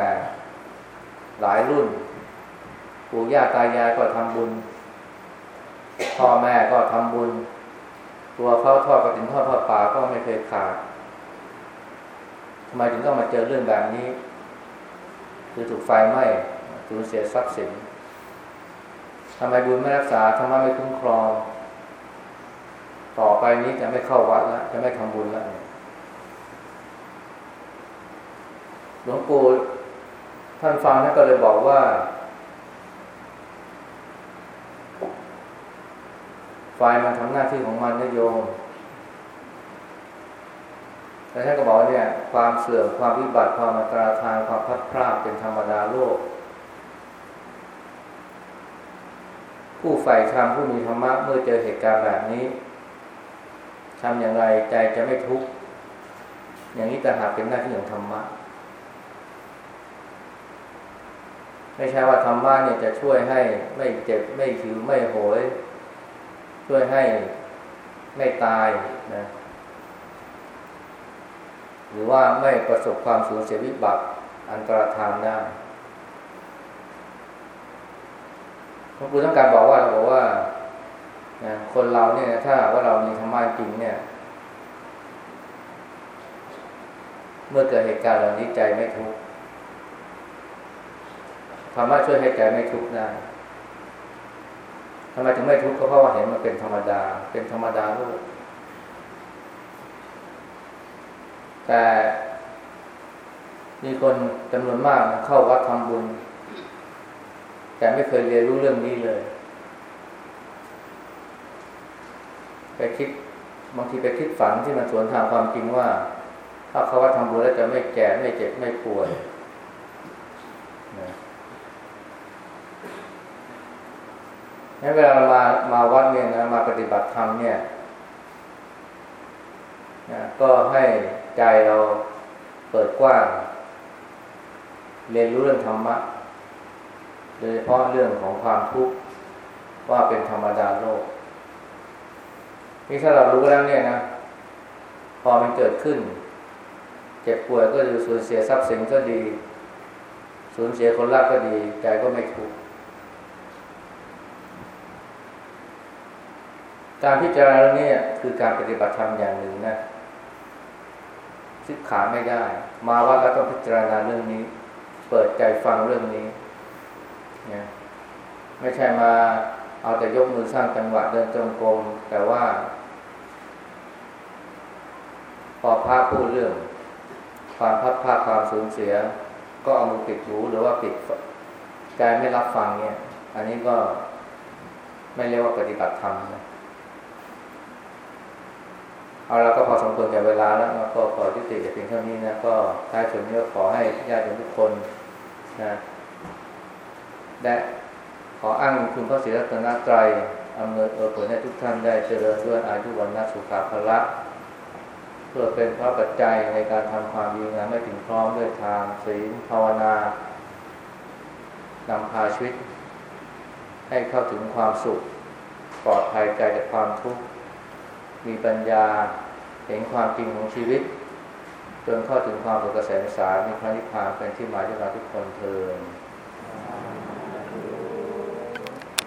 หลายรุ่น ปู่ย่าตายายก็ทำบุญ พ่อแม่ก็ทำบุญ ตัวเขาทอดกระถิ่นทอดผ้าป่าก็ไม่เคยขาดทำไมถึงต้องมาเจอเรื่องแบบนี้ คือถูกไฟไหม้สูญเสียทรัพย์สินทำไมบุญไม่รักษาทำไมไม่คุ้มครอง ต่อไปนี้จะไม่เข้าวัดแล้วจะไม่ทำบุญแล้วหลวงปู่ท่านฟังท่านก็เลยบอกว่า ไฟมันทำหน้าที่ของมันนะโยมแต่ท่านก็บอกเนี่ย ความเสื่อมความวิบัติความอันตรธานความพัดพลาดเป็นธรรมดาโลก ผู้ใฝ่ธรรมผู้มีธรรมะเมื่อเจอเหตุการณ์แบบนี้ทำอย่างไรใจจะไม่ทุกข์อย่างนี้แต่หากเป็นหน้าที่ของธรรมะไม่ใช่ว่าธรรมะเนี่ยจะช่วยให้ไม่เจ็บไม่หิวไม่โหย ช่วยให้ไม่ตายนะหรือว่าไม่ประสบความสูญเสียวิบัติอันตรธานได้พระพุทธต้องการบอกว่าเราบอกว่านะคนเราเนี่ยถ้าว่าเรามีธรรมะจริงเนี่ย เมื่อเกิดเหตุการณ์เหล่านี้ใจไม่ทุกข์ธรรมะช่วยให้ใจไม่ทุกข์ได้ ทำไมถึงไม่ทุกข์ก็เพราะว่าเห็นมันเป็นธรรมดา เป็นธรรมดาโลกแต่มีคนจำนวนมากเข้าวัดทำบุญ แต่ไม่เคยเรียนรู้เรื่องนี้เลย ไปคิดบางทีไปคิดฝันที่มันสวนทางความจริงว่า ถ้าเขาว่าทำบุญแล้วจะไม่แก่ไม่เจ็บไม่ป่วย งั้นเวลาเรามามาวัดเนี่ยนะมาปฏิบัติธรรมเนี่ยนะก็ให้ใจเราเปิดกว้าง เรียนรู้เรื่องธรรมะ โดยเฉพาะเรื่องของความทุกข์ว่าเป็นธรรมดาโลก นี่ถ้าเรารู้แล้วเนี่ยนะ พอมันเกิดขึ้น เจ็บป่วยก็ดีสูญเสียทรัพย์สินก็ดี สูญเสียคนรักก็ดีใจก็ไม่ทุกข์ การพิจารณาเรื่องนี้คือการปฏิบัติธรรมอย่างหนึ่งนะคิดขาไม่ได้ มาว่าก็ต้องพิจารณาเรื่องนี้ เปิดใจฟังเรื่องนี้นะไม่ใช่มาเอาแต่ยกมือสร้างจังหวะเดินจงกรมแต่ว่า พอพระพูดเรื่อง ความพัดพาความสูญเสีย ก็เอามือปิดหูหรือว่าปิดใจไม่รับฟังเนี่ย อันนี้ก็ไม่เรียกว่าปฏิบัติธรรมนะ เอาแล้วก็พอสมควรแก่เวลาแล้วก็ขอที่ติจะเพียงเท่านี้นะก็ท้ายสุดนี้ก็ขอให้ญาติโยมทุกคนนะได้ขออ้างคุณพระศรีรัตนตรัยอำนวยเออผลให้ทุกท่านได้เจริญด้วยอายุวันนาสุขาภละเพื่อเป็นพระปัจจัยในการทำความดีงามไม่ถึงพร้อมด้วยทางศีลภาวนานำพาชีวิต ให้เข้าถึงความสุข ปลอดภัยใจจากความทุกข์ มีปัญญาเห็นความจริงของชีวิต จนเข้าถึงความสุขเกษมสารมีพระนิพพานเป็นที่หมายของเราทุกคนเทอ